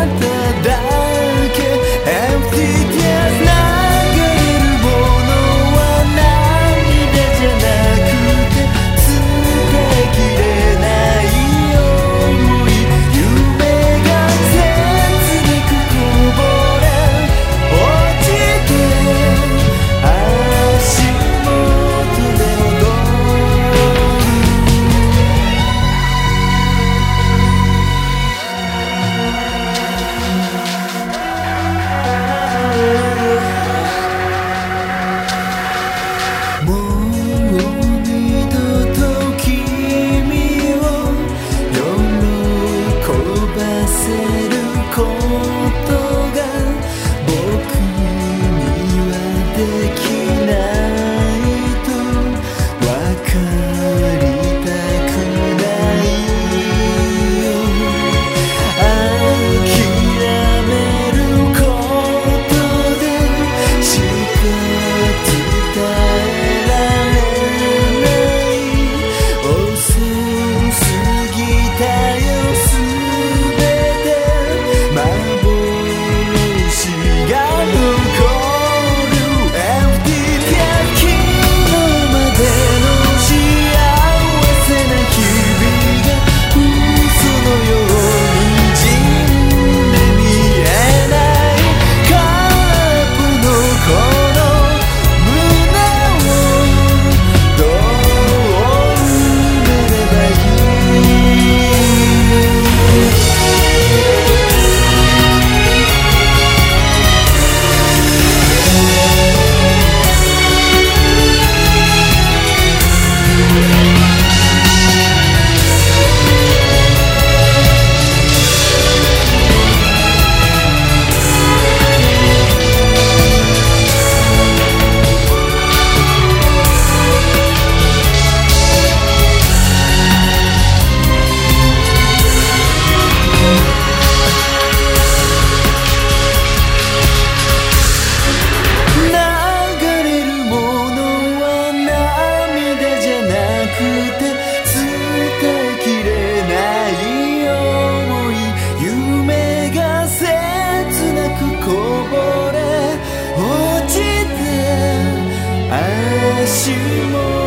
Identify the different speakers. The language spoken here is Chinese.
Speaker 1: Cantando 寂寞。